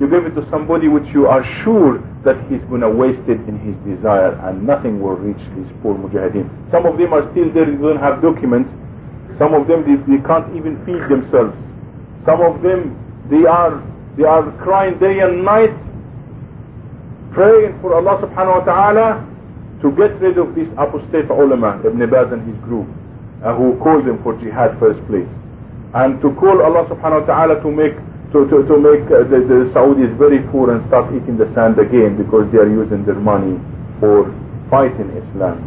you give it to somebody which you are sure that he's going to waste it in his desire and nothing will reach these poor mujahideen. Some of them are still there, they don't have documents. Some of them, they, they can't even feed themselves. Some of them, they are, they are crying day and night, praying for Allah subhanahu wa ta'ala to get rid of these apostate ulama, Ibn Baz and his group, uh, who called them for jihad first place. And to call Allah subhanahu wa ta'ala to make to, to, to make uh, the, the Saudis very poor and start eating the sand again because they are using their money for fighting Islam.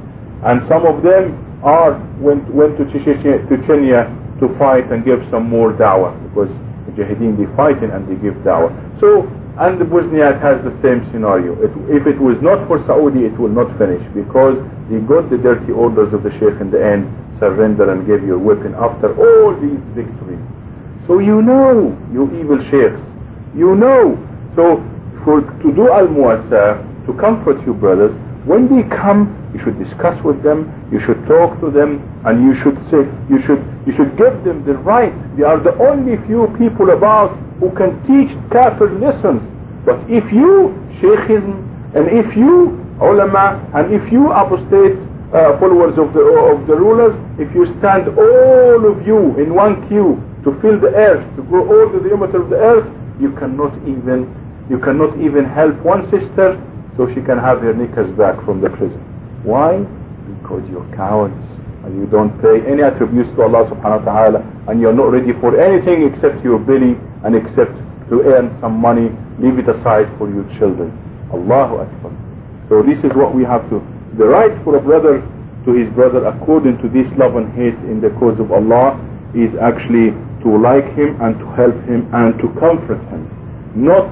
And some of them are went went to Chechnya to fight and give some more dawah because the Mujahideen they fighting and they give dawah. So and Bosnia has the same scenario. It, if it was not for Saudi, it will not finish because they got the dirty orders of the Sheikh in the end, surrender and give your weapon after all these victories. So you know, you evil sheikhs. You know. So for to do al-muwasa, to comfort you brothers, when they come, you should discuss with them, you should talk to them, and you should say, you should, you should give them the right. They are the only few people about who can teach kafir lessons. But if you, sheikhism, and if you, ulama, and if you apostate uh, followers of the, of the rulers, if you stand all of you in one queue, to fill the earth, to go all the diameter of the earth, you cannot even you cannot even help one sister so she can have her knickers back from the prison. Why? Because you're cowards and you don't pay any attributes to Allah subhanahu wa ta'ala and you're not ready for anything except your belly and except to earn some money, leave it aside for your children. Allahu Akbar. So this is what we have to, the right for a brother to his brother according to this love and hate in the cause of Allah is actually to like him and to help him and to comfort him. Not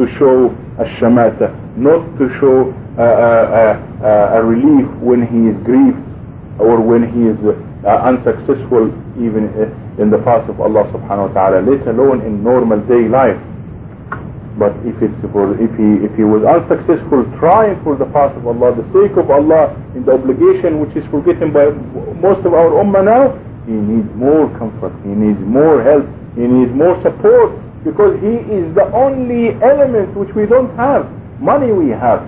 to show a shamata, not to show a, a, a, a relief when he is grieved or when he is uh, unsuccessful even in the path of Allah subhanahu wa ta'ala, let alone in normal day life. But if it's for, if he if he was unsuccessful trying for the path of Allah, the sake of Allah, in the obligation which is forgotten by most of our ummah now, he needs more comfort. He needs more help. He needs more support because he is the only element which we don't have. Money we have.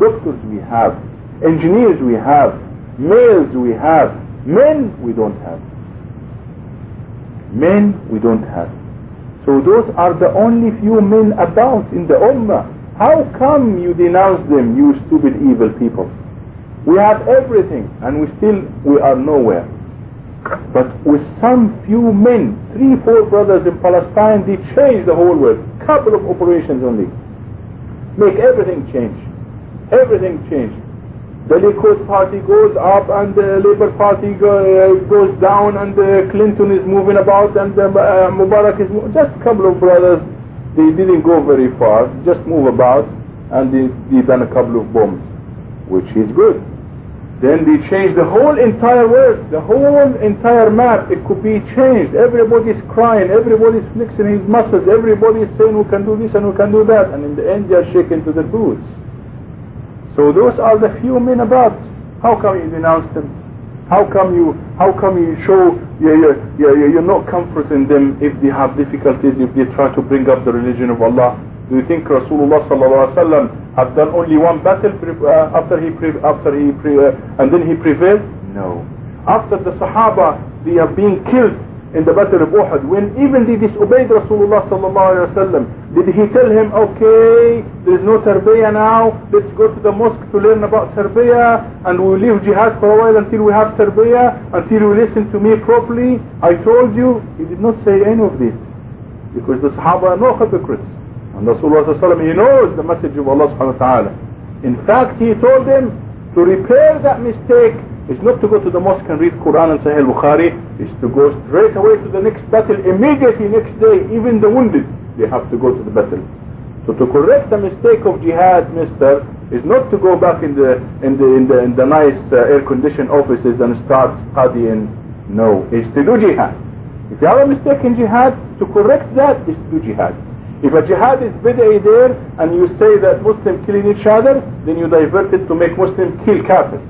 Doctors we have. Engineers we have. Males we have. Men we don't have. Men we don't have. So those are the only few men about in the Ummah. How come you denounce them, you stupid evil people? We have everything and we still we are nowhere. But with some few men, three, four brothers in Palestine, they changed the whole world. Couple of operations only. Make everything change. Everything change. The Likud party goes up and the Labour party go, uh, goes down and uh, Clinton is moving about and uh, Mubarak is just a couple of brothers. They didn't go very far, just move about and they, they done a couple of bombs, which is good. Then they change the whole entire world, the whole entire map. It could be changed. Everybody's crying, everybody's flexing his muscles, everybody's saying we can do this and we can do that. And in the end they are shaken to the boots. So those are the few men about. How come you denounce them? How come you how come you show you're, you're, you're not comforting them if they have difficulties, if they try to bring up the religion of Allah? Do you think Rasulullah sallallahu alaihi wasallam had done only one battle uh, after he after he uh, and then he prevailed? No. After the Sahaba they are being killed in the battle of Uhud, when even they disobeyed Rasulullah sallallahu alaihi wasallam, did he tell him, okay, there is no tarbiyah now, let's go to the mosque to learn about tarbiyah, and we will leave jihad for a while until we have tarbiyah, until you listen to me properly? I told you, he did not say any of this, because the Sahaba are no hypocrites. And Rasulullah he knows the message of Allah subhanahu wa ta'ala. In fact, he told them to repair that mistake is not to go to the mosque and read Quran and Sahih Bukhari, is to go straight away to the next battle immediately next day, even the wounded, they have to go to the battle. So to correct the mistake of jihad, mister, is not to go back in the in the in the, in the nice uh, air-conditioned offices and start studying. No, it's to do jihad. If you have a mistake in jihad, to correct that is to do jihad. If a jihad is bid'ah there and you say that Muslims killing each other, then you divert it to make Muslims kill kafir.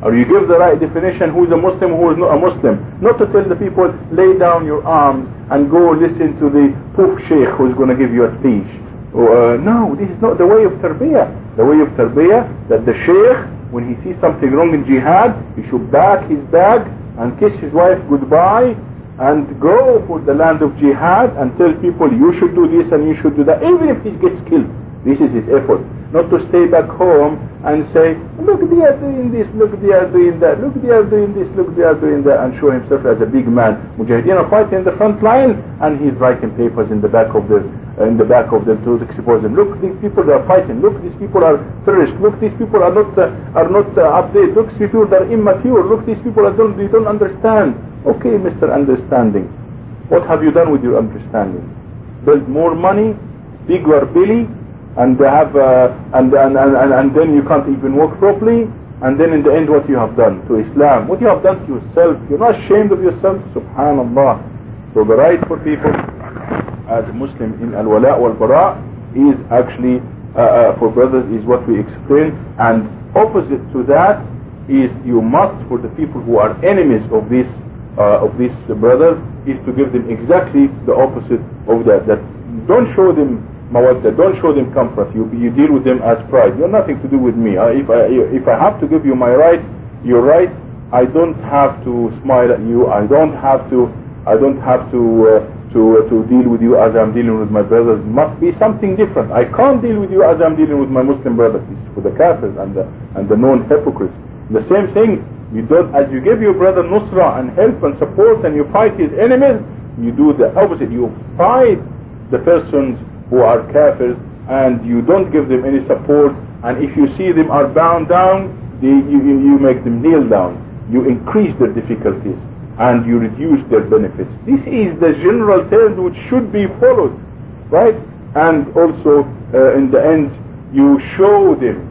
Or you give the right definition who is a Muslim, who is not a Muslim. Not to tell the people, lay down your arms and go listen to the poof sheikh who is going to give you a speech. uh, no, this is not the way of tarbiyah. The way of tarbiyah that the sheikh, when he sees something wrong in jihad, he should back his bag and kiss his wife goodbye and go for the land of jihad and tell people you should do this and you should do that, even if he gets killed. This is his effort. Not to stay back home and say, look, they are doing this, look, they are doing that, look, they are doing this, look, they are doing that, and show himself as a big man. Mujahideen are fighting in the front line, and he's writing papers in the back of the uh, in the back of them to expose them. Look, these people are fighting. Look, these people are terrorists. Look, these people are not uh, are not uh, updated. Look, these people are immature. Look, these people are don't they don't understand. Okay, Mr. Understanding, what have you done with your understanding? Build more money, bigger belly, and have uh, and, and, and, and then you can't even walk properly. And then in the end what you have done to Islam? What you have done to yourself? You're not ashamed of yourself? Subhanallah. So the right for people as a Muslim in al-wala wal-bara is actually uh, uh, for brothers is what we explain. And opposite to that is you must for the people who are enemies of this uh, of this brothers is to give them exactly the opposite of that. That don't show them mawadda. Don't show them comfort. You, you deal with them as pride. You're nothing to do with me. I, if, I, if I have to give you my right, you're right. I don't have to smile at you. I don't have to. I don't have to uh, to uh, to deal with you as I'm dealing with my brothers. Must be something different. I can't deal with you as I'm dealing with my Muslim brothers. It's for the kafirs and the and the known hypocrites. The same thing. You don't as you give your brother nusra and help and support and you fight his enemies. You do the opposite. You fight the persons who are kafirs and you don't give them any support and if you see them are bound down they, you, you make them kneel down. You increase their difficulties and you reduce their benefits. This is the general terms which should be followed right? And also uh, in the end you show them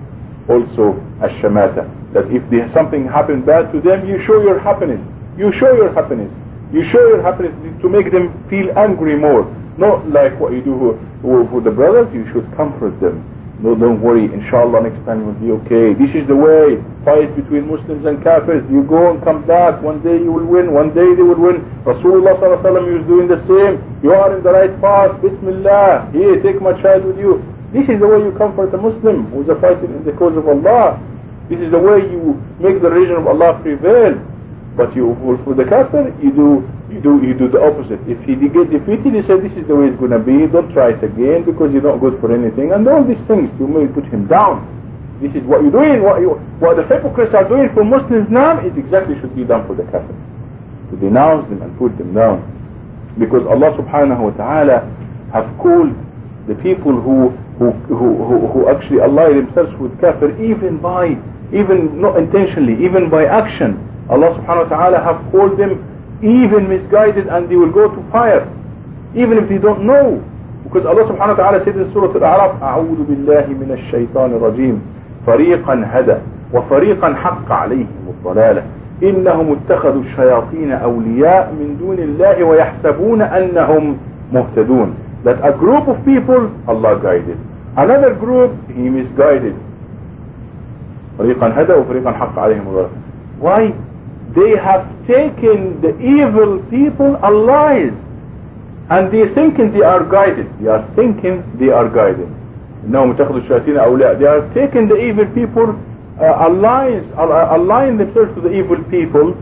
also a shamata that if something happened bad to them you show your happiness. You show your happiness you show your happiness to make them feel angry more not like what you do for the brothers, you should comfort them. No, don't worry, inshallah next time will be okay. This is the way. Fight between Muslims and Kafirs. You go and come back. One day you will win. One day they will win. Rasulullah is doing the same. You are in the right path. Bismillah. Here, take my child with you. This is the way you comfort a Muslim who is fighting in the cause of Allah. This is the way you make the religion of Allah prevail. But you, for the kafir, you do you do you do the opposite. If he get defeated, he said this is the way it's going to be. Don't try it again because you're not good for anything. And all these things, you may put him down. This is what you're doing. What you, what the hypocrites are doing for Muslims now is exactly should be done for the kafir. To denounce them and put them down. Because Allah subhanahu wa ta'ala have called the people who who, who, who, who actually ally themselves with kafir even by even not intentionally, even by action. Allah subhanahu wa ta'ala have called them even misguided and they will go to fire even if they don't know because Allah subhanahu wa ta'ala said in Surah Al-A'raf أعوذ بالله من الشيطان الرجيم فريقا هدى وفريقا حق عليهم الضلالة إنهم اتخذوا الشياطين أولياء من دون الله ويحسبون أنهم مهتدون that a group of people Allah guided another group he misguided فريقا هدى وفريقا حق عليهم الضلالة why they have taken the evil people alive and they thinking they are guided they are thinking they are guided إنهم اتخذوا الشياطين أولياء they are taking the evil people uh, align, uh, align themselves to the evil people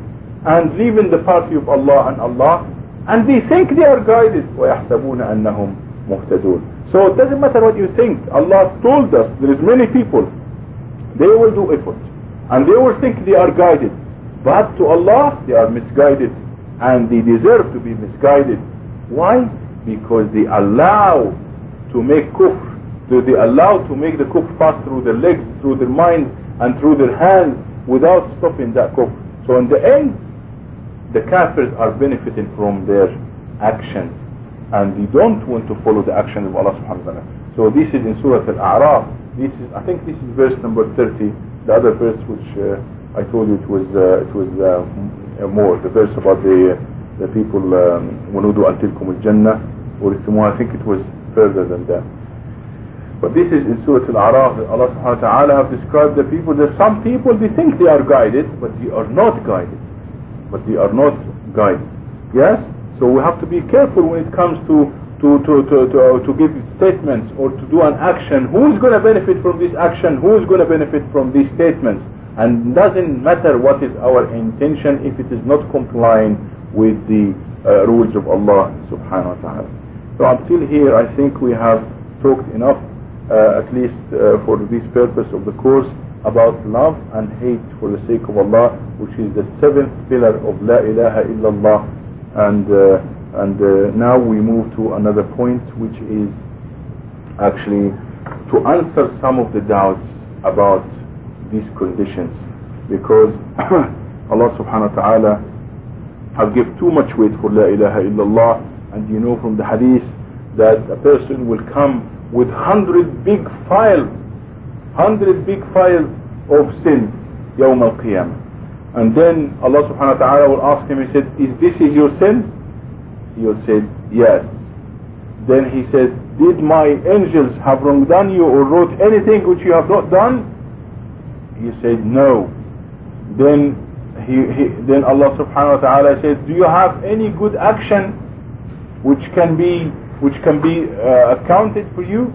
and leaving the party of Allah and Allah and they think they are guided ويحسبون أنهم مهتدون so it doesn't matter what you think Allah told us there is many people they will do effort and they will think they are guided but to Allah, they are misguided and they deserve to be misguided. Why? Because they allow to make kufr, they allow to make the kufr pass through their legs, through their mind, and through their hands without stopping that kufr. So in the end, the kafirs are benefiting from their actions and they don't want to follow the actions of Allah subhanahu wa ta'ala. So this is in Surah Al-A'raf. This is, I think this is verse number 30, the other verse which uh, I told you it was uh, it was uh, uh more the verse about the the people um, wanudu um, antilkum al-jannah or I think it was further than that. But this is in Surah Al-A'raf Allah subhanahu wa ta'ala have described the people that some people they think they are guided but they are not guided. But they are not guided. Yes? So we have to be careful when it comes to to, to, to, to, uh, to give statements or to do an action, who's going to benefit from this action, who's going to benefit from these statements. And doesn't matter what is our intention if it is not complying with the uh, rules of Allah subhanahu wa ta'ala. So until here I think we have talked enough uh, at least uh, for this purpose of the course about love and hate for the sake of Allah which is the seventh pillar of La ilaha illallah and uh, and uh, now we move to another point which is actually to answer some of the doubts about these conditions because Allah subhanahu wa ta'ala have give too much weight for La ilaha illallah and you know from the hadith that a person will come with hundred big files, hundred big files of sin, يوم القيامة. And then Allah subhanahu wa ta'ala will ask him, he said, is this is your sin? He will say, yes. Then he said, did my angels have wrong done you or wrote anything which you have not done? He said, no. Then he, he, then Allah subhanahu wa ta'ala says, do you have any good action which can be which can be uh, accounted for you?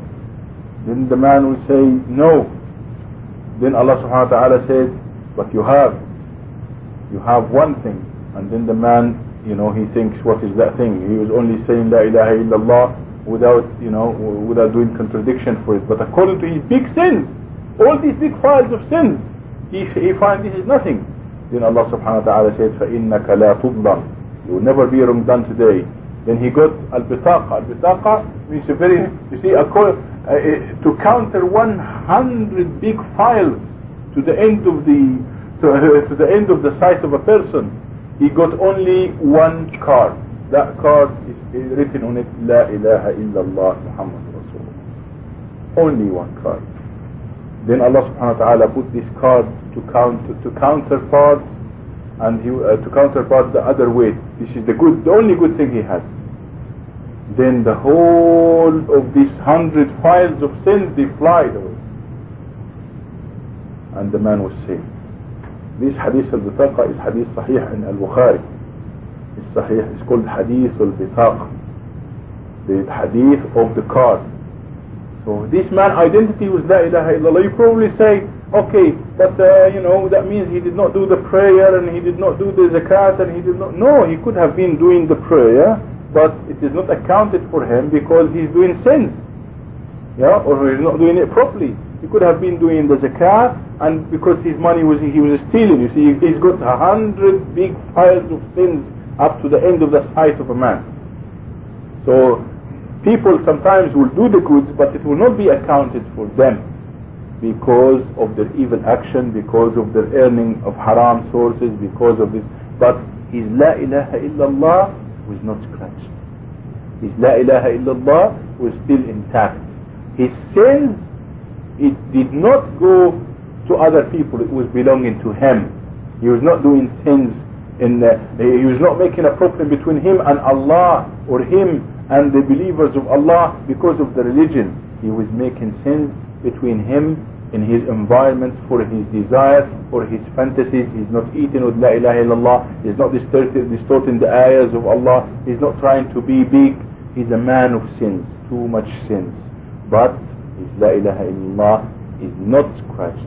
Then the man will say, no. Then Allah subhanahu wa ta'ala says, but you have. You have one thing. And then the man, you know, he thinks, what is that thing? He was only saying La ilaha illallah without, you know, without doing contradiction for it. But according to his big sins, all these big files of sins, he, he finds this is nothing. Then Allah subhanahu wa ta'ala says, فَإِنَّكَ لَا تُظْلَمْ You will never be wrong done today. Then he got al-bitaqa. Al-bitaqa means a very, you see, a call, uh, to counter 100 big files to the end of the, to, uh, to the end of the sight of a person, he got only one card. That card is written on it, La ilaha illallah Muhammad Rasulullah. Only one card. Then Allah subhanahu wa ta'ala put this card to count to counterpart and he, uh, to counterpart the other way. This is the good, the only good thing he has. Then the whole of these hundred files of sins they fly away. And the man was saved. This hadith al-bitaqa is hadith sahih in al-bukhari. It's sahih it's called hadith al-bitaqa the hadith of the card so this man identity was la ilaha illallah you probably say okay but uh, you know that means he did not do the prayer and he did not do the zakat and he did not no he could have been doing the prayer but it is not accounted for him because he's doing sins. Yeah, or he's not doing it properly. He could have been doing the zakat, and because his money was he was stealing. You see, he's got a hundred big piles of sins up to the end of the sight of a man. So people sometimes will do the goods, but it will not be accounted for them because of their evil action, because of their earning of haram sources, because of this. But his la ilaha illallah was not scratched. His La ilaha illallah was still intact. His sins, it did not go to other people, it was belonging to him. He was not doing sins in the, he was not making a problem between him and Allah or him and the believers of Allah because of the religion. He was making sins between him and his environment for his desires, for his fantasies. He's not eating with La ilaha illallah. He's not distorting, distorting the ayahs of Allah. He's not trying to be big. He's a man of sins, too much sins. But his La ilaha illallah is not scratched.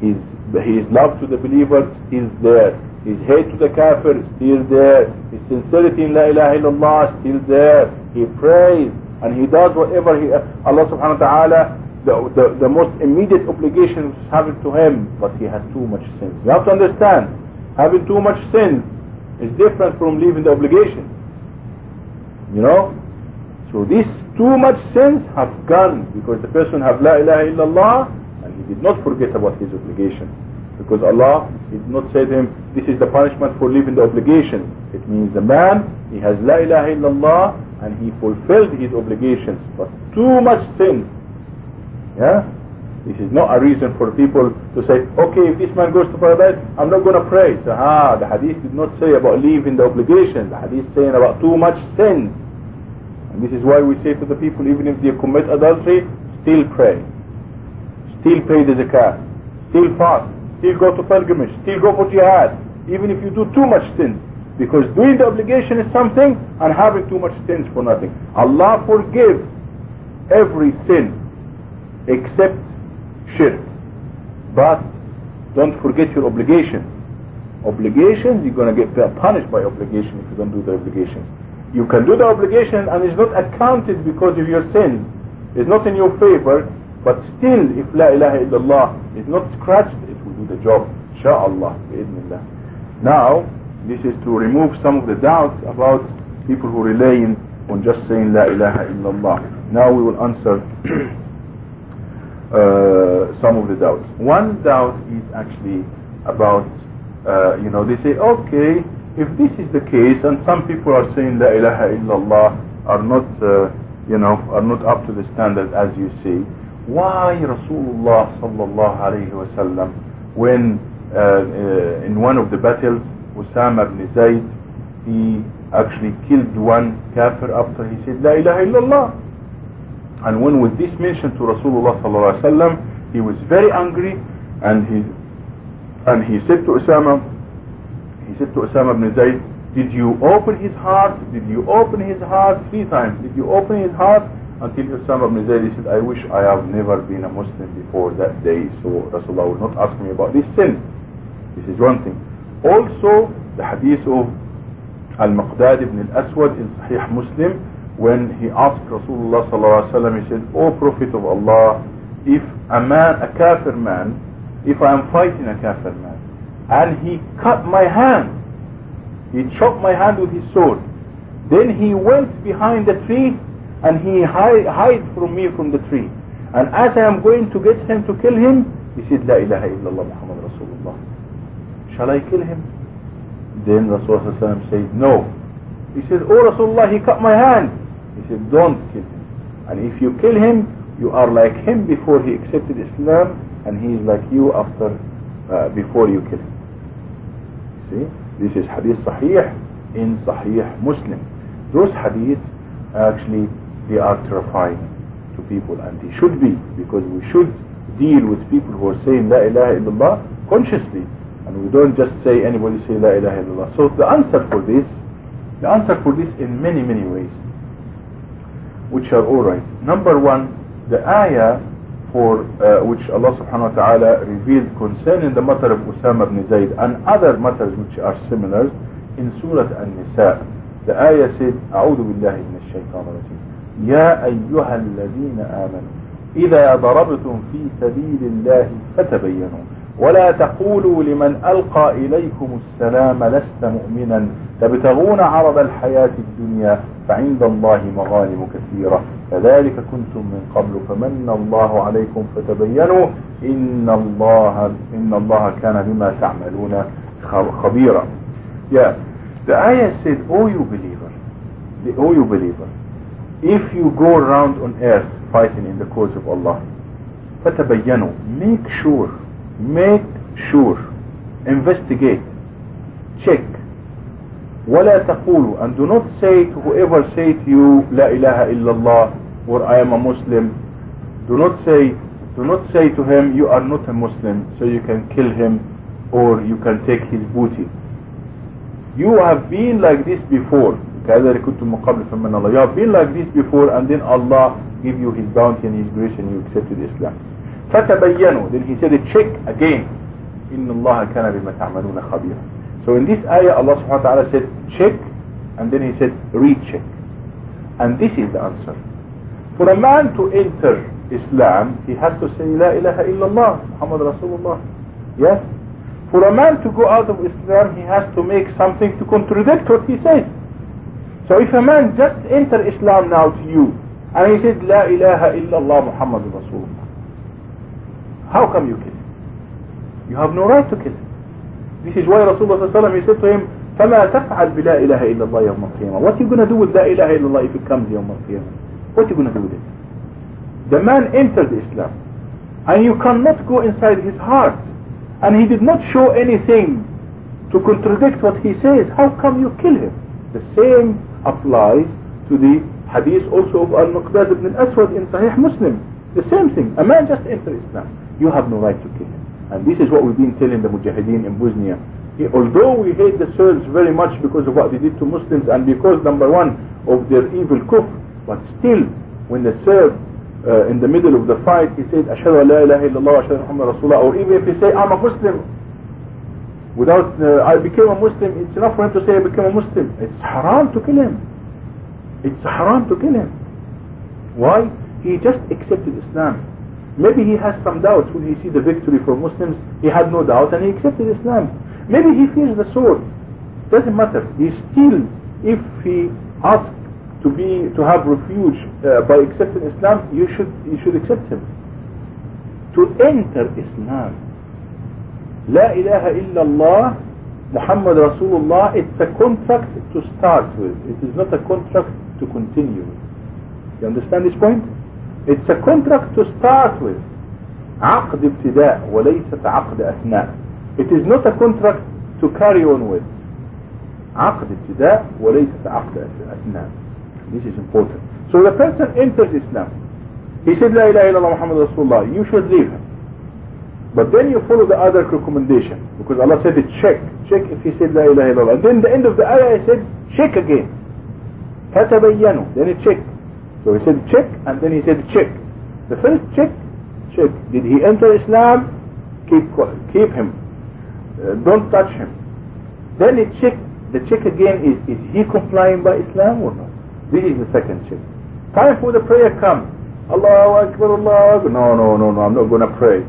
His, his love to the believers is there. His hate to the kafir is still there. His sincerity in La ilaha illallah is still there. He prays and he does whatever he, Allah subhanahu wa ta'ala the, the, the most immediate obligation is having to him, but he has too much sin. You have to understand, having too much sin is different from leaving the obligation. You know? So these too much sins have gone because the person have La ilaha illallah and he did not forget about his obligation. Because Allah did not say to him, this is the punishment for leaving the obligation. It means the man, he has La ilaha illallah and he fulfilled his obligations. But too much sin yeah? This is not a reason for people to say, okay, if this man goes to paradise, I'm not going to pray. So, ah, the hadith did not say about leaving the obligation. The hadith is saying about too much sin. And this is why we say to the people, even if they commit adultery, still pray. Still pay the zakat. Still fast. Still go to pilgrimage. Still go for jihad. Even if you do too much sin. Because doing the obligation is something and having too much sins for nothing. Allah forgives every sin except shirk. But don't forget your obligation. Obligations, you're going to get punished by obligation if you don't do the obligation. You can do the obligation and it's not accounted because of your sin. It's not in your favor, but still if La ilaha illallah is not scratched, do the job. Bi'idhnillah. Now, this is to remove some of the doubts about people who rely on just saying La ilaha illallah. Now we will answer uh, some of the doubts. One doubt is actually about, uh, you know, they say, okay, if this is the case, and some people are saying La ilaha illallah are not, uh, you know, are not up to the standard as you say, why Rasulullah sallallahu alayhi wasallam, when uh, uh, in one of the battles Usama ibn Zayd, he actually killed one kafir after he said, La ilaha illallah. And when with this mention to Rasulullah sallallahu alaihi wasallam, he was very angry and he and he said to Usama, he said to Usama ibn Zayd, did you open his heart? Did you open his heart three times? Did you open his heart? Until Usama ibn he said, I wish I have never been a Muslim before that day, so Rasulullah will not ask me about this sin. This is one thing. Also, the hadith of Al-Maqdad ibn al-Aswad in Sahih Muslim, when he asked Rasulullah sallallahu alaihi wasallam, he said, O Prophet of Allah, if a man, a kafir man, if I am fighting a kafir man, and he cut my hand, he chopped my hand with his sword, then he went behind the tree and he hide, hide from me from the tree. And as I am going to get him to kill him, he said, La ilaha illallah Muhammad Rasulullah. Shall I kill him? Then Rasulullah said, No. He said, Oh Rasulullah, he cut my hand. He said, Don't kill him. And if you kill him, you are like him before he accepted Islam, and he is like you after, uh, before you kill him. See? This is hadith sahih in sahih Muslim. Those hadith actually, they are terrifying to people, and they should be, because we should deal with people who are saying La ilaha illallah consciously and we don't just say anybody say La ilaha illallah. So the answer for this, the answer for this in many, many ways, which are alright. Number one, the ayah for uh, which Allah subhanahu wa ta'ala revealed concerning the matter of Usama ibn Zayd and other matters which are similar in Surah An-Nisa. The ayah said, أعوذ بالله من الشيطان الرجيم يا أيها الذين آمنوا إذا ضربتم في سبيل الله فتبينوا. ولا تقولوا لمن ألقى إليكم السلام لست مؤمنا. تبتغون عرض الحياة الدنيا فعند الله مغانم كثيرة. كذلك كنتم من قبل فمن الله عليكم فتبينوا. إن الله إن الله كان بما تعملون خبيرا. Yeah, the ayah said, O you believer, the O you believer, if you go around on earth fighting in the cause of Allah, فتبينوا, make sure make sure investigate check ولا تقولوا and do not say to whoever say to you لا إله إلا الله or I am a Muslim do not say do not say to him you are not a Muslim so you can kill him or you can take his booty you have been like this before كذلك كنتم من قبل فمن الله you have been like this before and then Allah give you his bounty and his grace and you accepted Islam فتبينوا then he said check again إن الله كان بما تعملون خبيرا so in this ayah Allah subhanahu wa ta'ala said check and then he said recheck and this is the answer for a man to enter Islam he has to say La ilaha illallah Muhammad Rasulullah yes for a man to go out of Islam he has to make something to contradict what he says so if a man just enter Islam now to you and he said La ilaha illallah Muhammad Rasulullah how come you kill him? You have no right to kill him. This is why Rasulullah ﷺ he said to him, فما تفعل بلا إله إلا الله يوم القيامة What you to do with إله إلا الله if it comes يوم القيامة What you to do with it? The man entered Islam and you cannot go inside his heart and he did not show anything to contradict what he says. How come you kill him? The same applies to the hadith also of Al-Muqdad ibn al-Aswad in Sahih Muslim. The same thing. A man just entered Islam you have no right to kill him. And this is what we've been telling the Mujahideen in Bosnia. he, although we hate the Serbs very much because of what they did to Muslims and because number one of their evil kufr but still when the Serb uh, in the middle of the fight he said أشهد أن لا إله إلا الله وأشهد محمد رسول الله or even if he say I'm a Muslim without uh, I became a Muslim it's enough for him to say I became a Muslim. It's haram to kill him. It's haram to kill him. Why? He just accepted Islam. Maybe he has some doubts when he see the victory for Muslims. He had no doubt and he accepted Islam. Maybe he fears the sword. Doesn't matter. He still if he asks to be to have refuge uh, by accepting Islam you should you should accept him. To enter Islam La ilaha illallah Muhammad Rasulullah it's a contract to start with it is not a contract to continue you understand this point it's a contract to start with عقد ابتداء وليست عقد أثناء it is not a contract to carry on with عقد ابتداء وليست عقد أثناء this is important. So the person enters Islam. He said, La ilaha illallah Muhammad Rasulullah. You should leave him. But then you follow the other recommendation. Because Allah said, check. Check if he said La ilaha illallah. And then the end of the ayah, he said, check again. فَتَبَيَّنُوا Then he checked. So he said, check. And then he said, check. The first check, check. Did he enter Islam? Keep, keep him. Uh, don't touch him. Then he check. The check again is, is he complying by Islam or not? This is the second check. Time for the prayer comes. Allahu Akbar, Allah No, no, no, no, I'm not going to pray.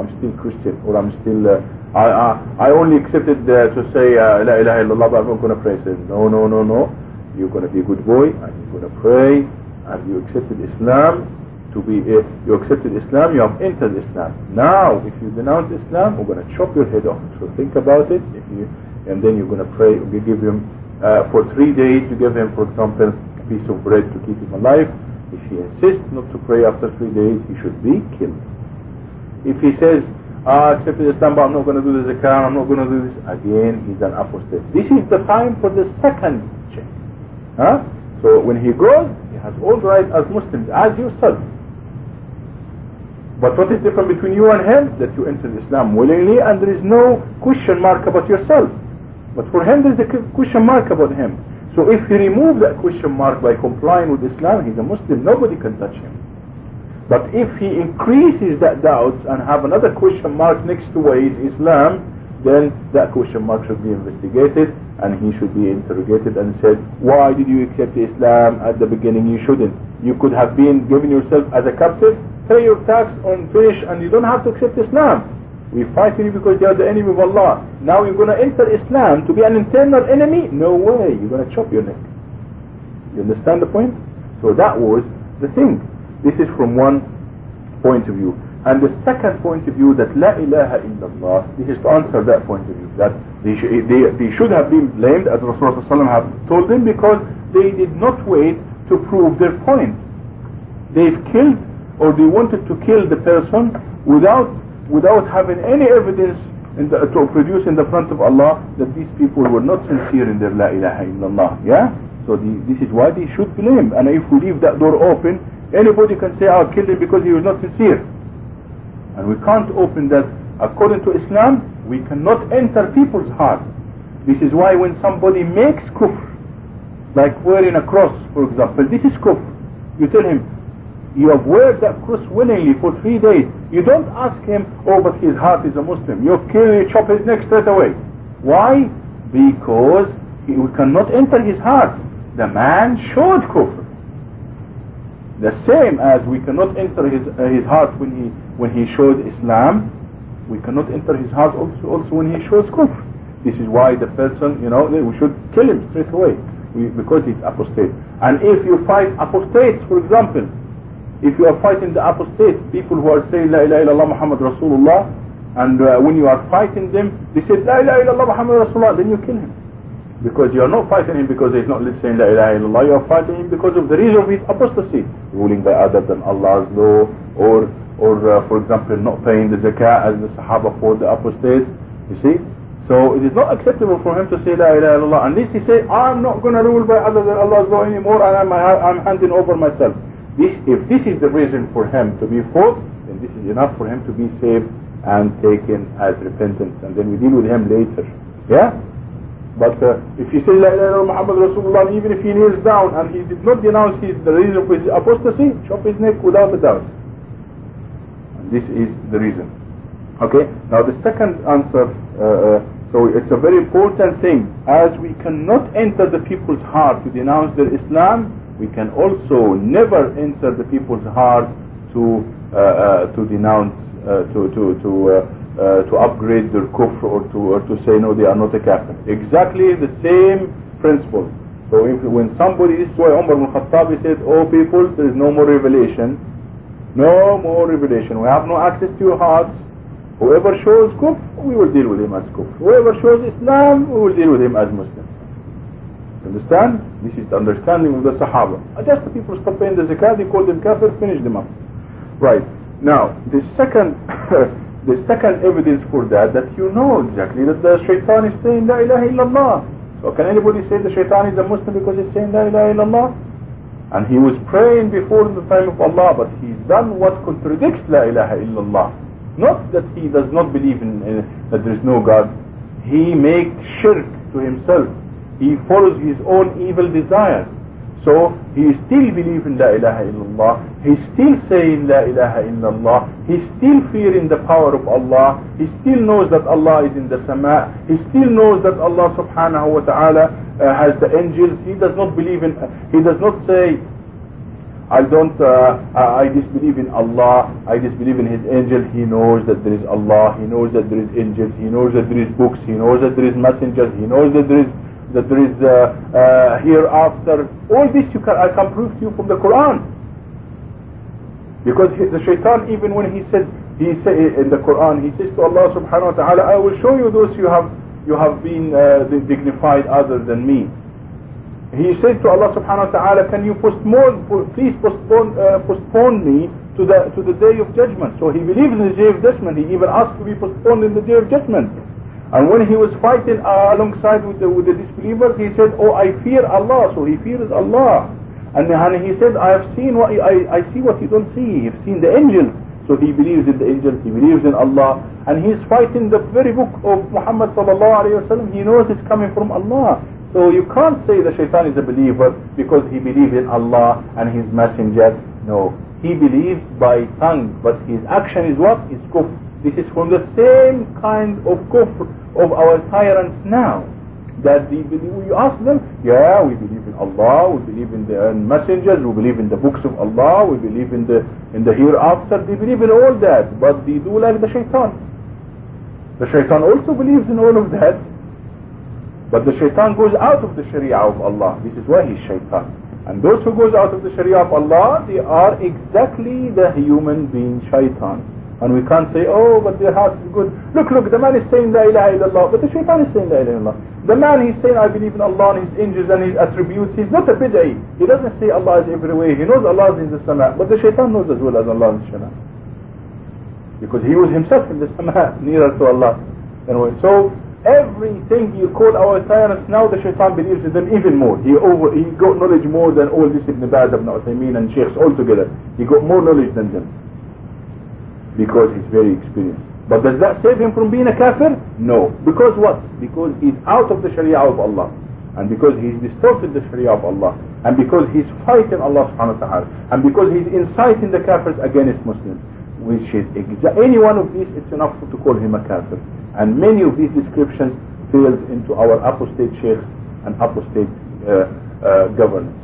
I'm still Christian or I'm still, uh, I, I, I only accepted uh, to say uh, La ilaha illallah but I'm not going to pray. Says, no, no, no, no. You're going to be a good boy and you're going to pray and you accepted Islam to be, you accepted Islam, you have entered Islam. Now, if you denounce Islam, we're going to chop your head off. So think about it. If you, and then you're going to pray, we give him, uh, for three days, you give him, for example, a piece of bread to keep him alive. If he insists not to pray after three days, he should be killed. If he says, ah, accepted Islam, but I'm not going to do the zakah, I'm not going to do this, again, he's an apostate. This is the time for the second check. Huh? So when he goes, he has all the right as Muslims, as yourself. But what is different between you and him? That you entered Islam willingly and there is no question mark about yourself. But for him there is a question mark about him. So if he removes that question mark by complying with Islam, he's a Muslim, nobody can touch him. But if he increases that doubt and have another question mark next to where is Islam, then that question mark should be investigated and he should be interrogated and said, why did you accept Islam at the beginning? You shouldn't. You could have been given yourself as a captive, pay your tax on finish and you don't have to accept Islam. We fight you because you are the enemy of Allah. Now you're going to enter Islam to be an internal enemy? No way. You're going to chop your neck. You understand the point? So that was the thing. This is from one point of view. And the second point of view that La ilaha illallah, this is to answer that point of view, that they, sh they, they should have been blamed as Rasulullah have told them because they did not wait to prove their point. They've killed or they wanted to kill the person without without having any evidence the, to produce in the front of Allah that these people were not sincere in their La ilaha illallah. Yeah? So the, this is why they should blame. And if we leave that door open, anybody can say, I killed him because he was not sincere. And we can't open that. According to Islam, we cannot enter people's hearts. This is why when somebody makes kufr, like wearing a cross, for example, this is kufr. You tell him, you have wear that cross willingly for three days. You don't ask him, oh, but his heart is a Muslim. You kill, you chop his neck straight away. Why? Because he, we cannot enter his heart. The man showed kufr. The same as we cannot enter his uh, his heart when he when he showed Islam, we cannot enter his heart also also when he shows kufr. This is why the person, you know, we should kill him straight away we, because he's apostate. And if you fight apostates, for example, if you are fighting the apostates, people who are saying La ilaha illallah Muhammad Rasulullah, and uh, when you are fighting them, they say La ilaha illallah Muhammad Rasulullah, then you kill him. Because you are not fighting him because he's not listening La ilaha illallah, you are fighting him because of the reason of his apostasy, ruling by other than Allah's law, or, or uh, for example, not paying the zakah as the Sahaba for the apostates, you see. So it is not acceptable for him to say La ilaha illallah unless he say, I'm not going to rule by other than Allah's law anymore and I'm, I'm handing over myself. This, if this is the reason for him to be fought, then this is enough for him to be saved and taken as repentance. And then we deal with him later. Yeah? But uh, if you say La ilaha illallah Muhammad Rasulullah, even if he kneels down and he did not denounce his, the reason for his apostasy, chop his neck without a doubt. And this is the reason. Okay? Now the second answer, uh, uh, so it's a very important thing. As we cannot enter the people's heart to denounce their Islam, we can also never enter the people's heart to uh, uh to denounce, to to to uh, to upgrade their kufr or to, or to say no they are not a kafir. Exactly the same principle. So if, when somebody, this is why Umar ibn Khattab said, oh people, there is no more revelation. No more revelation. We have no access to your hearts. Whoever shows kufr, we will deal with him as kufr. Whoever shows Islam, we will deal with him as Muslim. Understand? This is the understanding of the Sahaba. Just the people stop paying the zakat, they call them kafir, finish them up. Right. Now, the second the second evidence for that, that you know exactly that the shaitan is saying La ilaha illallah. So can anybody say the shaitan is a Muslim because he's saying La ilaha illallah? And he was praying before the time of Allah, but he's done what contradicts La ilaha illallah. Not that he does not believe in, in that there is no God. He makes shirk to himself. He follows his own evil desires. So he still believes in La ilaha illallah. He's still saying La ilaha illallah. He's still fearing the power of Allah. He still knows that Allah is in the sama. He still knows that Allah subhanahu wa ta'ala uh, has the angels. He does not believe in, he does not say, I don't, uh, I disbelieve in Allah, I disbelieve in His angel. He knows that there is Allah, He knows that there is angels, He knows that there is books, He knows that there is messengers, He knows that there is that there is uh, uh, hereafter. All this you can, I can prove to you from the Quran. Because the shaitan, even when he said, he say in the Quran, he says to Allah subhanahu wa ta'ala, I will show you those you have, you have been uh, dignified other than me. He said to Allah subhanahu wa ta'ala, can you postpone, please postpone, uh, postpone me to the, to the day of judgment. So he believes in the day of judgment. He even asked to be postponed in the day of judgment. And when he was fighting uh, alongside with the, with the disbelievers, he said, oh, I fear Allah. So he fears Allah. And, and he said, I have seen what, I, I see what you don't see. You've seen the angels. So he believes in the angels, he believes in Allah. And he's fighting the very book of Muhammad sallallahu alayhi wa He knows it's coming from Allah. So you can't say the shaitan is a believer because he believes in Allah and his messenger. No. He believes by tongue, but his action is what? Is kufr. This is from the same kind of kufr of our tyrants now. That the, we ask them, yeah, we believe in Allah, we believe in the messengers, we believe in the books of Allah, we believe in the in the hereafter. They believe in all that, but they do like the shaitan. The shaitan also believes in all of that, but the shaitan goes out of the sharia of Allah. This is why he's shaitan. And those who goes out of the sharia of Allah, they are exactly the human being shaitan. And we can't say, oh, but their heart is good. Look, look, the man is saying La ilaha illallah, but the shaitan is saying La ilaha illallah. The man he's saying, I believe in Allah and His angels and His attributes. He's not a bid'ah. He doesn't say Allah is everywhere. He knows Allah is in the sama. But the shaitan knows as well as Allah is in the sama. Because he was himself in the sama, nearer to Allah. Anyway, so everything you call our tyrants now, the shaitan believes in them even more. He over, he got knowledge more than all this Ibn Baz, Ibn Uthaymeen and Sheikhs altogether. He got more knowledge than them because he's very experienced. But does that save him from being a kafir? No. Because what? Because he's out of the sharia of Allah. And because he's distorted the sharia of Allah. And because he's fighting Allah subhanahu wa ta'ala. And because he's inciting the kafirs against Muslims. Which is any one of these, it's enough to call him a kafir. And many of these descriptions falls into our apostate sheikhs and apostate uh, uh, governance,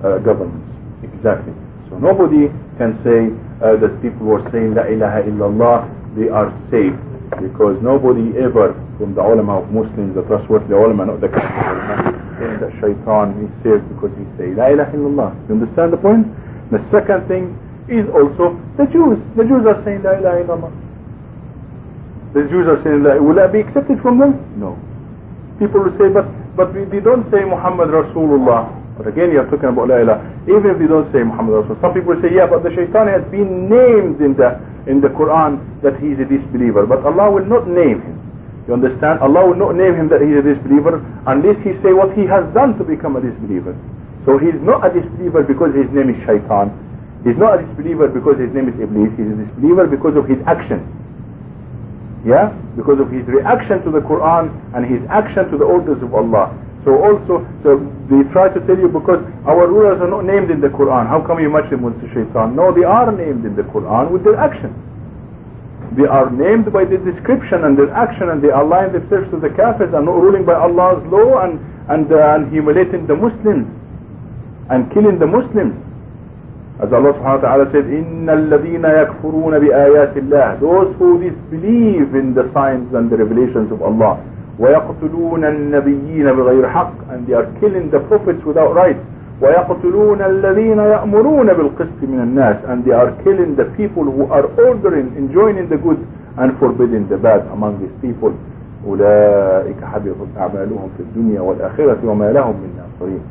uh, governments. Exactly. So nobody can say uh, that people were saying La ilaha illallah, they are safe. Because nobody ever from the ulama of Muslims, the trustworthy ulama, not the kafir ulama, saying that shaitan is safe because he say La ilaha illallah. You understand the point? The second thing is also the Jews. The Jews are saying La ilaha illallah. The Jews are saying that will that be accepted from them? No. People will say, but but we, we don't say Muhammad Rasulullah. But again, you're talking about La ilaha. Even if you don't say Muhammad Rasul. Some people say, yeah, but the shaitan has been named in the, in the Quran that he's a disbeliever. But Allah will not name him. You understand? Allah will not name him that he's a disbeliever unless he say what he has done to become a disbeliever. So he's not a disbeliever because his name is shaitan. He's not a disbeliever because his name is Iblis. He's a disbeliever because of his action. Yeah? Because of his reaction to the Quran and his action to the orders of Allah. So also, so they try to tell you because our rulers are not named in the Quran. How come you match them with the shaitan? No, they are named in the Quran with their action. They are named by the description and their action and they align themselves to the kafirs and not ruling by Allah's law and, and, uh, and humiliating the Muslims and killing the Muslims. As Allah subhanahu wa ta'ala said, إِنَّ الَّذِينَ يَكْفُرُونَ بِآيَاتِ اللَّهِ Those who disbelieve in the signs and the revelations of Allah. وَيَقْتُلُونَ النَّبِيِّينَ بِغَيْرِ حَقٍّ And they are killing the prophets without right. ويقتلون الذين يأمرون بالقسط من الناس and they are killing the people who are ordering enjoining the good and forbidding the bad among these people أولئك حبطت أعمالهم في الدنيا والآخرة وما لهم من ناصرين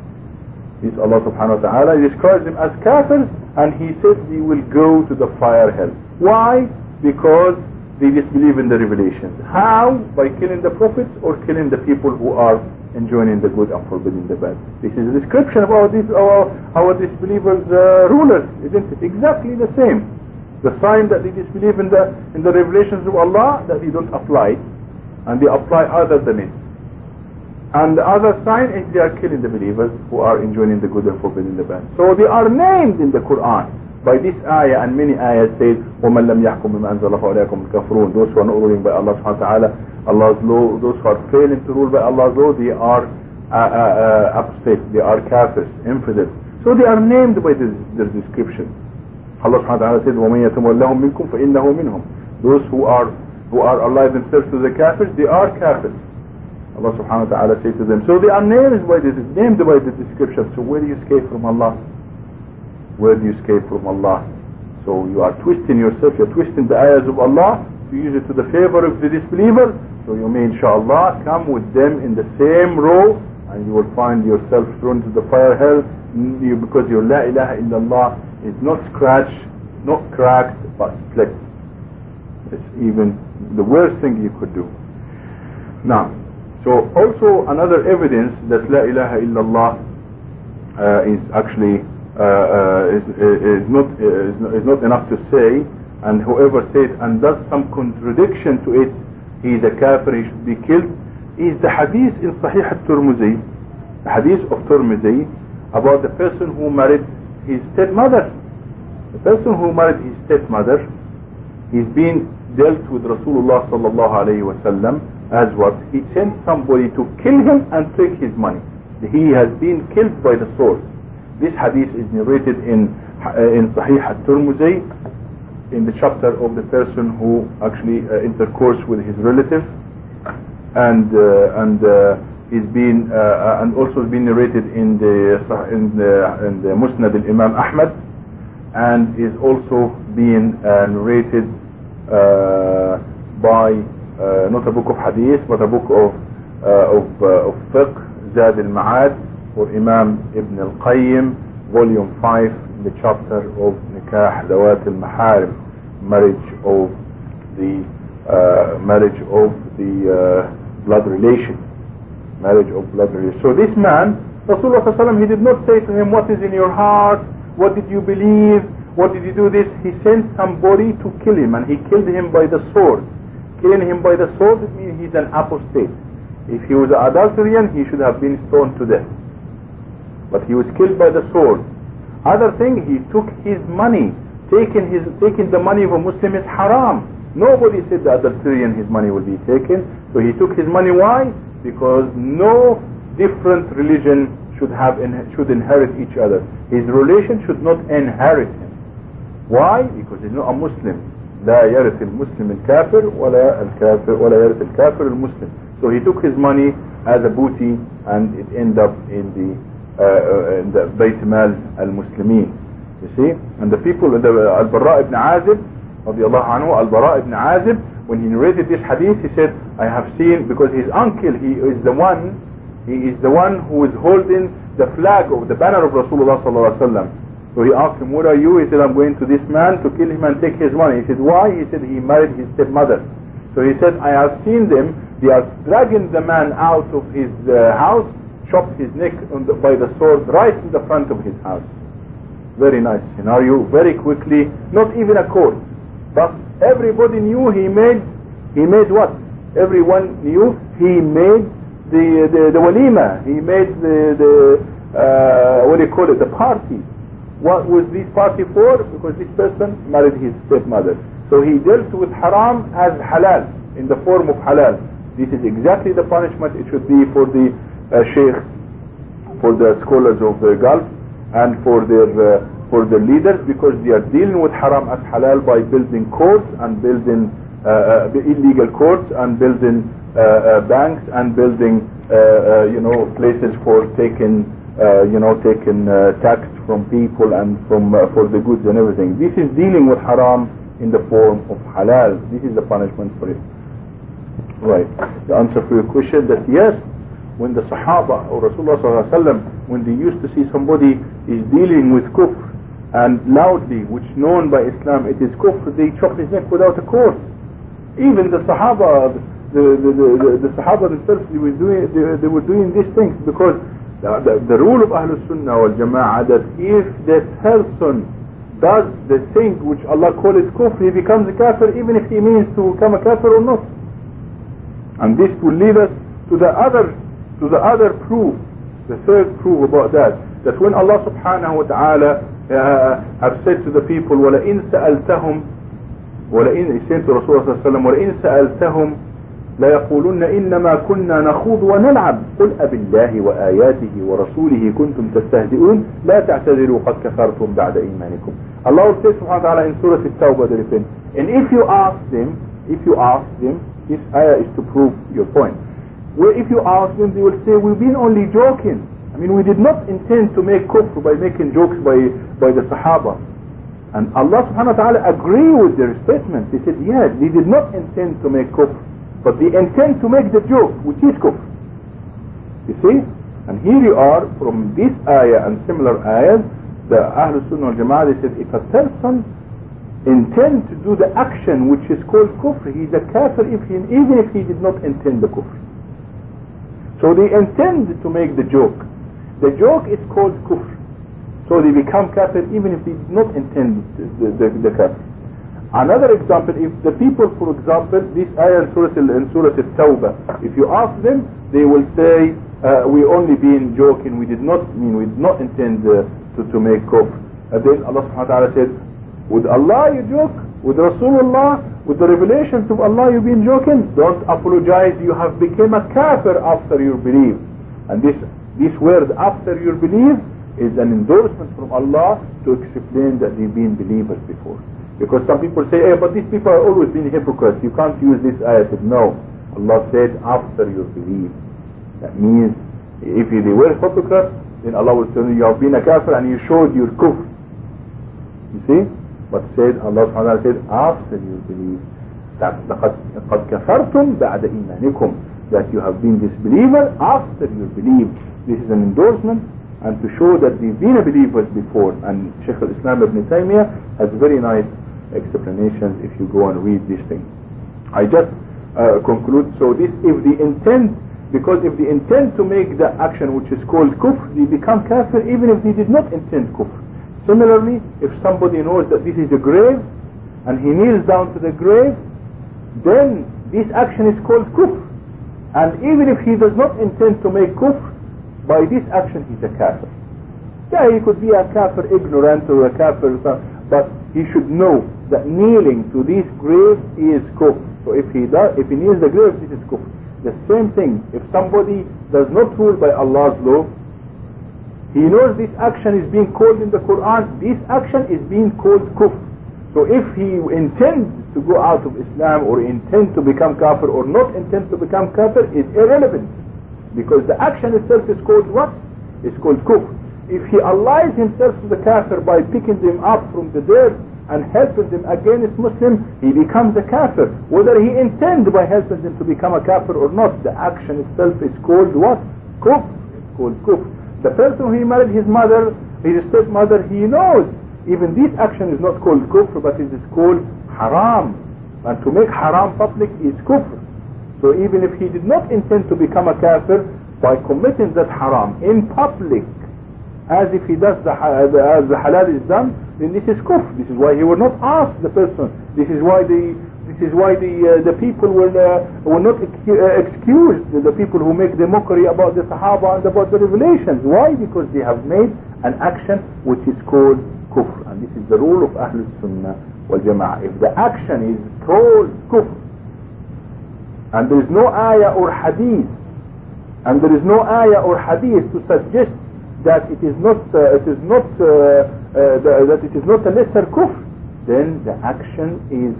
This Allah subhanahu wa ta'ala describes them as kafirs and he says they will go to the fire hell. Why? Because they disbelieve in the revelations. How? By killing the prophets or killing the people who are enjoining the good and forbidding the bad. This is a description of our, our, our disbelievers uh, rulers, isn't it? Exactly the same. The sign that they disbelieve in the, in the revelations of Allah, that they don't apply and they apply other than it. And the other sign is they are killing the believers who are enjoining the good and forbidding the bad. So they are named in the Quran By this ayah and many ayahs say, وَمَنْ لَمْ يَحْكُمْ بِمَا أَنزَلَ فَأُولَٰئِكُمُ الْكَافِرُونَ Those who are not ruling by Allah subhanahu wa ta'ala Allah's law, those who are failing to rule by Allah's law, they are uh, uh, uh, apostate, they are kafirs, infidels. So they are named by this, their description. Allah subhanahu wa ta'ala said, وَمَنْ يَتَمَوَلَّهُمْ مِنْكُمْ فَإِنَّهُ مِنْهُمْ Those who are who are allied themselves to the kafirs, they are kafirs. Allah subhanahu wa ta'ala said to them, so they are named by this, named by the description. So where do you escape from Allah? Where do you escape from Allah? So you are twisting yourself, you're twisting the ayahs of Allah to use it to the favor of the disbeliever so you may inshallah come with them in the same row and you will find yourself thrown to the fire hell because your La ilaha illallah is not scratched, not cracked, but split. It's even the worst thing you could do. Now, so also another evidence that La ilaha illallah uh, is actually Uh, uh, is, is, not, is, not enough to say and whoever says and does some contradiction to it he is a kafir, he should be killed, is the hadith in Sahih al-Turmuzi, the hadith of Turmuzi, about the person who married his stepmother. The person who married his stepmother, he's been dealt with Rasulullah sallallahu alayhi as what? He sent somebody to kill him and take his money. He has been killed by the sword. This hadith is narrated in uh, in Sahih al-Turmuzi in the chapter of the person who actually uh, intercourse with his relative. And uh, and uh, is being uh, and also been narrated in the in the, in the Musnad al-Imam Ahmad and is also being uh, narrated uh, by not a book of hadith but a book of of, of fiqh Zad al-Ma'ad for Imam Ibn al-Qayyim volume 5 the chapter of nikah dawat al-maharim marriage of the uh, marriage of the uh, blood relation. Marriage of blood relation. So this man Rasulullah he did not say to him what is in your heart? What did you believe? What did you do this? He sent somebody to kill him and he killed him by the sword. Killing him by the sword means he's an apostate. If he was an adulterian he should have been stoned to death but he was killed by the sword other thing, he took his money. Taking his taking the money of a Muslim is haram. Nobody said the adulterian his money will be taken. So he took his money. Why? Because no different religion should have should inherit each other. His relation should not inherit him. Why? Because he's not a Muslim. لا يرث المسلم الكافر ولا الكافر ولا يرث الكافر المسلم. So he took his money as a booty and it ended up in the in the Bayt Mal al-Muslimin. You see? And the people, the uh, Al-Bara ibn Azib, radiallahu anhu, Al-Bara ibn Azib, when he narrated this hadith, he said, I have seen, because his uncle, he is the one, he is the one who is holding the flag of the banner of Rasulullah sallallahu alaihi wasallam. So he asked him, what are you? He said, I'm going to this man to kill him and take his money. He said, why? He said, he married his stepmother. So he said, I have seen them, they are dragging the man out of his uh, house chopped his neck the, by the sword right in the front of his house. Very nice scenario, very quickly, not even a court. But everybody knew he made He made what? Everyone knew he made the, the, the walima. He made the, the uh, what do you call it, the party. What was this party for? Because this person married his stepmother. So he dealt with haram as halal, in the form of halal. This is exactly the punishment it should be for the uh, sheikh, for the scholars of the Gulf, and for their uh, for the leaders because they are dealing with haram as halal by building courts and building uh, uh, illegal courts and building uh, uh banks and building uh, uh, you know places for taking you know taking tax from people and from for the goods and everything. This is dealing with haram in the form of halal. This is the punishment for it. Right. The answer for your question that yes, when the Sahaba or Rasulullah when they used to see somebody is dealing with kufr and loudly, which known by Islam it is kufr, they chop his neck without a court. Even the Sahaba, the, the, the, the Sahaba themselves, they were doing, they, they were doing these things because the, the, the rule of Ahlul Sunnah wal Jama'ah that if the person does the thing which Allah calls kufr, he becomes a kafir even if he means to become a kafir or not. And this will lead us to the other, to the other proof, the third proof about that, that when Allah subhanahu wa ta'ala have said to the people ولئن سألتهم ولئن سألت رسول الله صلى الله عليه وسلم ولئن سألتهم ليقولن إنما كنا نخوض ونلعب قل أب الله وآياته ورسوله كنتم تستهزئون لا تعتذروا قد كفرتم بعد إيمانكم Allah will say subhanahu wa ta'ala in Surah At-Tawbah there is and if you ask them if you ask them this ayah is to prove your point well if you ask them they will say we've been only joking I mean, we did not intend to make kufr by making jokes by, by the Sahaba. And Allah subhanahu wa ta'ala agree with their statement. They said, yes, they did not intend to make kufr, but they intend to make the joke, which is kufr. You see? And here you are, from this ayah and similar ayahs, the Ahlul Sunnah wal Jama'ah, they said, if a person intend to do the action which is called kufr, he's a kafir if he, even if he did not intend the kufr. So they intend to make the joke. The joke is called kufr. So they become kafir even if they did not intend the, the, the kafir. Another example, if the people, for example, this ayah in Surah, in Surah Al-Tawbah, if you ask them, they will say, uh, we only been joking, we did not mean, we did not intend uh, to, to make kufr. And then Allah subhanahu wa ta'ala said, with Allah you joke, with Rasulullah, with the revelations of Allah you've been joking, don't apologize, you have become a kafir after you believe. And this this word after your belief is an endorsement from Allah to explain that they've been believers before. Because some people say, hey, but these people are always been hypocrites. You can't use this ayah. said, no. Allah said, after your belief. That means, if they were hypocrites, then Allah will tell you, you have been a kafir and you showed your kufr. You see? But said, Allah subhanahu wa ta'ala said, after your belief. That قد كفرتم بعد إيمانكم. That you have been disbeliever after your belief. This is an endorsement and to show that they've been believers before. And Shaykh al-Islam ibn Taymiyyah has very nice explanations if you go and read this thing. I just uh, conclude, so this, if the intent, because if they intend to make the action which is called kufr, they become kafir even if they did not intend kufr. Similarly, if somebody knows that this is a grave, and he kneels down to the grave, then this action is called kufr. And even if he does not intend to make kufr, by this action he's a kafir. Yeah, he could be a kafir ignorant or a kafir, but he should know that kneeling to this grave is kufr. So if he does, if he kneels the grave, this is kufr. The same thing, if somebody does not rule by Allah's law, he knows this action is being called in the Quran, this action is being called kufr. So if he intends to go out of Islam or intend to become kafir or not intend to become kafir is irrelevant. Because the action itself is called what? It's called kufr. If he allies himself to the kafir by picking them up from the dirt and helping them against Muslim, he becomes a kafir. Whether he intends by helping them to become a kafir or not, the action itself is called what? Kufr. It's called kufr. The person who married his mother, his stepmother, he knows even this action is not called kufr, but it is called haram. And to make haram public is kufr. So even if he did not intend to become a kafir by committing that haram in public, as if he does the, as the halal is done, then this is kufr. This is why he will not ask the person. This is why the, This is why the uh, the people will uh, will not uh, excuse the, the people who make the mockery about the Sahaba and about the revelations. Why? Because they have made an action which is called kufr, and this is the rule of Ahlul Sunnah wal Jama'ah. If the action is called kufr, and there is no ayah or hadith, and there is no ayah or hadith to suggest that it is not uh, it is not uh, uh, that it is not a lesser kufr, then the action is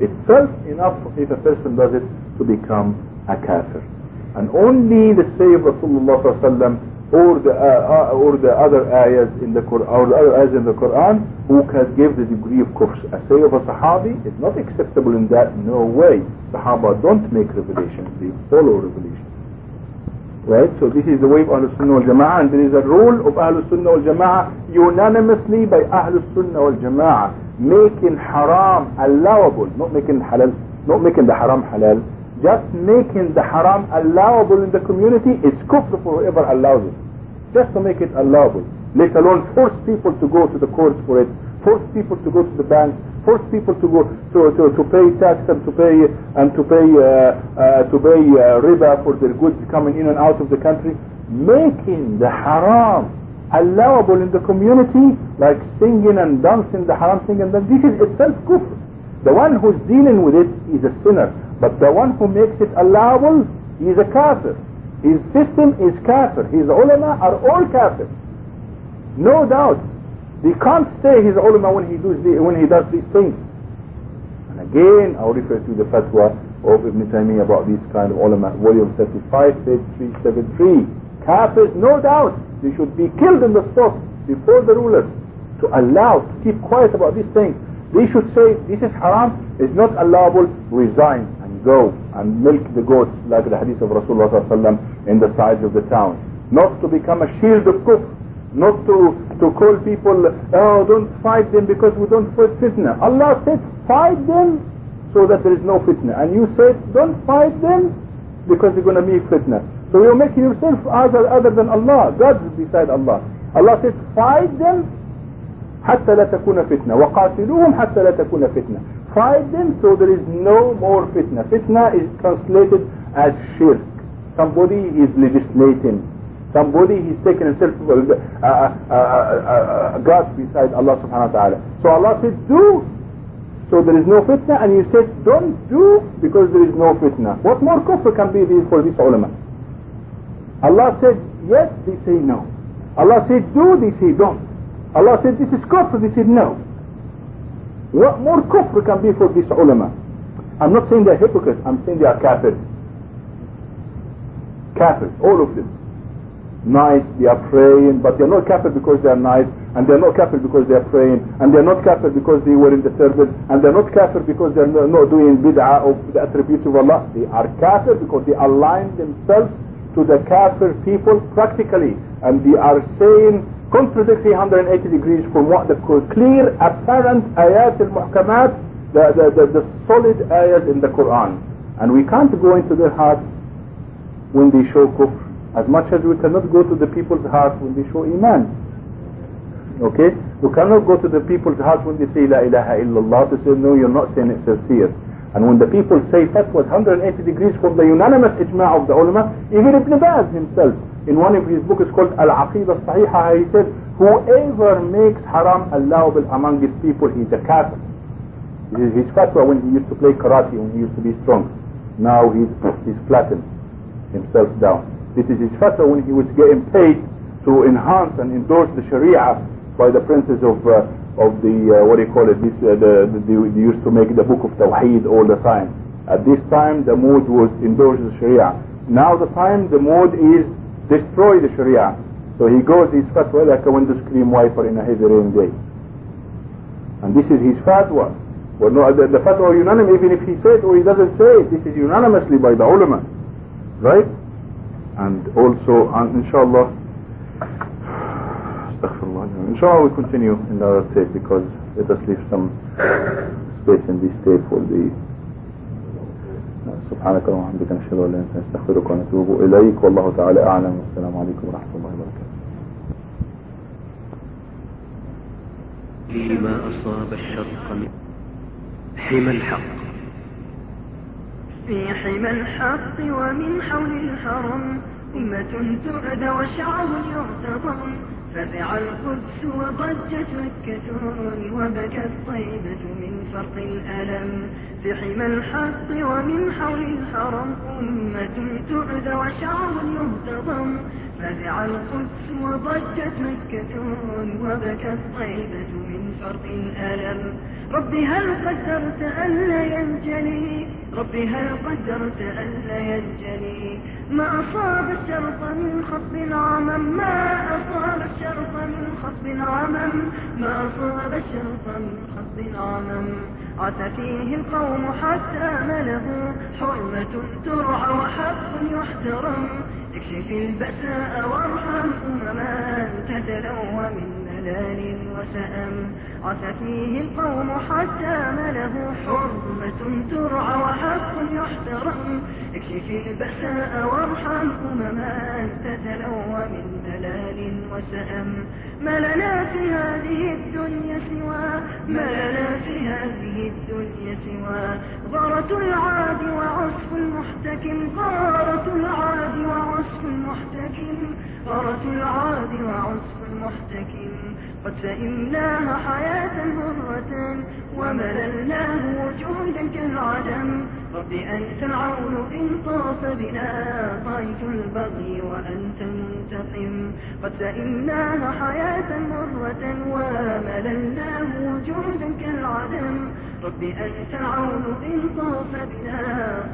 itself enough if a person does it to become a kafir. And only the say of Rasulullah or the uh, uh, or the other ayahs in the Quran or the other ayahs in the Quran who can give the degree of kufr. A say of a Sahabi is not acceptable in that no way. Sahaba don't make revelations; they follow revelations. Right? So this is the way of Ahlul Sunnah wal Jama'ah and there is a rule of Ahlul Sunnah wal Jama'ah unanimously by Ahlul Sunnah wal Jama'ah making haram allowable, not making halal, not making the haram halal, just making the haram allowable in the community is kufr for whoever allows it. Just to make it allowable. Let alone force people to go to the courts for it, force people to go to the banks, force people to go to, to, to pay tax and to pay and to pay uh, uh, to pay uh, riba for their goods coming in and out of the country, making the haram allowable in the community, like singing and dancing the haram singing, and then this is itself kufr. The one who's dealing with it is a sinner, but the one who makes it allowable is a kafir. His system is kafir. His ulama are all kafir. No doubt. They can't stay his ulama when he does the, when he does these things. And again, I'll refer to the fatwa of Ibn Taymiyyah about these kind of ulama, volume 35, page 373. Kafirs, no doubt, they should be killed in the spot before the rulers to allow, to keep quiet about these things. They should say, this is haram, it's not allowable, resign and go and milk the goats like the hadith of Rasulullah in the sides of the town. Not to become a shield of kufr, not to, to call people, oh, don't fight them because we don't fight fitna. Allah said, fight them so that there is no fitna. And you said, don't fight them because they're going to be fitna. So you're making yourself other, other than Allah. God is beside Allah. Allah says, fight them حتى لا تكون فتنة وقاتلوهم حتى لا تكون فتنة fight them so there is no more fitna fitna is translated as shirk somebody is legislating somebody is taking himself uh, uh, uh, uh, God beside Allah subhanahu wa ta'ala so Allah said do so there is no fitna and you said don't do because there is no fitna what more kufr can be for this ulama Allah said yes they say no Allah said do they say don't Allah said this is kufr, they said no. What more kufr can be for these ulama? I'm not saying they're hypocrites, I'm saying they are kafirs. Kafirs, all of them. Nice, they are praying, but they're not kafir because they are nice, and they're not kafir because they are praying, and they're not kafir because they were in the service, and they're not kafir because they're not doing bid'ah of the attributes of Allah. They are kafir because they align themselves to the kafir people practically, and they are saying contradictory 180 degrees from what the clear apparent ayat al-muhkamat the, the, the, the solid ayat in the Quran. And we can't go into their hearts when they show kufr as much as we cannot go to the people's hearts when they show iman. Okay? We cannot go to the people's hearts when they say la ilaha illallah to say no you're not saying it sincere and when the people say fatwas 180 degrees from the unanimous ijma' of the ulama even Ibn Baz himself in one of his books called Al-Aqidah Sahiha, he said, whoever makes haram allowable among his people, he's a kafir. This is his fatwa when he used to play karate, when he used to be strong. Now he's, he's flattened himself down. This is his fatwa when he was getting paid to enhance and endorse the Sharia by the princes of uh, of the, uh, what do you call it, this, uh, the, the, they used to make the book of Tawheed all the time. At this time, the mood was endorse the Sharia. Now the time, the mood is destroy the Sharia. So he goes his fatwa like a window screen wiper in a heavy rain day. And this is his fatwa. Well, no, the, the fatwa unanimous, even if he says or he doesn't say it, this is unanimously by the ulama. Right? And also, and inshallah, astaghfirullah, inshallah we continue in the other tape because let us leave some space in this tape for the سبحانك اللهم وبحمدك نشهد أن لا إله إلا أنت نستغفرك ونتوب إليك والله تعالى أعلم. والسلام عليكم ورحمة الله وبركاته. فيما أصاب الشرق حمى الحق. في حمى الحق ومن حول الحرم أمة تؤذى وشعب يرتضم فزع القدس وضجت مكة وبكت طيبة من فرط الألم. في حمى الحق ومن حول الحرم أمة تؤذى وشعب يهتضم فزع القدس وضجت مكة وبكت طيبة من فرط الألم. رب هل قدرت ألا ينجلي؟ رب هل قدرت ألا ينجلي ما أصاب الشرط من خطب عمم ما أصاب الشرط من خطب عمم ما أصاب الشرط من خطب عمم عث فيه القوم حتى ملهوا حرمة ترعى وحق يحترم. اكشف البأساء وارحم أمما تتلوى من ملال وسأم. عث فيه القوم حتى مله حرمة ترعى وحق يحترم. اكشف البأساء وارحم أمما تتلوى من ملال وسأم. ما لنا في هذه الدنيا سوى ما لنا في هذه الدنيا سوى. غارة العاد وعصف المحتكم غارة العاد وعصف المحتكم. غارة العاد وعصف المحتكم. قد سئمناها حياة مرة ومللناه وجودا كالعدم رب أنت العون إن طاف بنا طيف البغي وأنت المنتقم قد سئمناها حياة مرة ومللناه رب أنت العون إن طاف بنا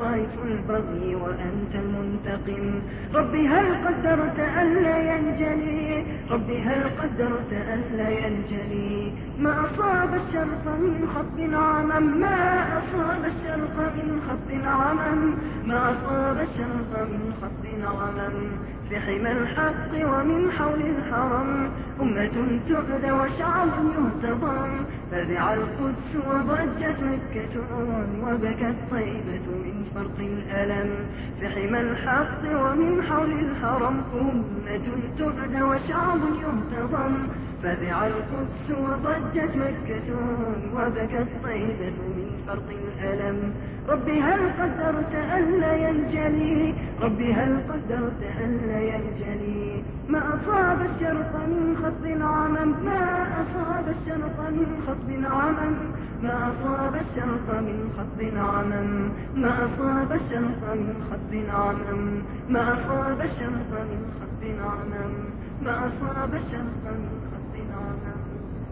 طيف البغي وأنت المنتقم. رب هل قدرت ألا ينجلي رب هل قدرت ألا ينجلي ما أصاب الشرق من خط عمم؟ ما أصاب الشرق من خط عمم؟ ما أصاب الشرق من خط عمم؟ في حمى الحق ومن حول الحرم. أمة تؤذى وشعب يهتضم. فزع القدس وضجت مكة وبكت طيبة من فرط الألم. في حمى الحق ومن حول الحرم أمة تؤذى وشعب يهتضم فزع القدس وضجت مكة وبكت طيبة من فرط الألم. رب هل قدرت ألا ينجلي؟ رب هل قدرت ألا ينجلي؟ ما أصاب الشرق من خط عمم ما أصاب الشرق من خط عمم ما أصاب الشرق من خط عمم ما أصاب الشرق من خط عمم ما أصاب الشرق من خط عمم ما أصاب الشرق من خط عمم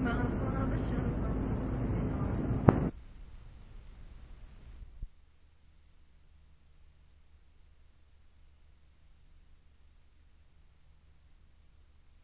ما أصاب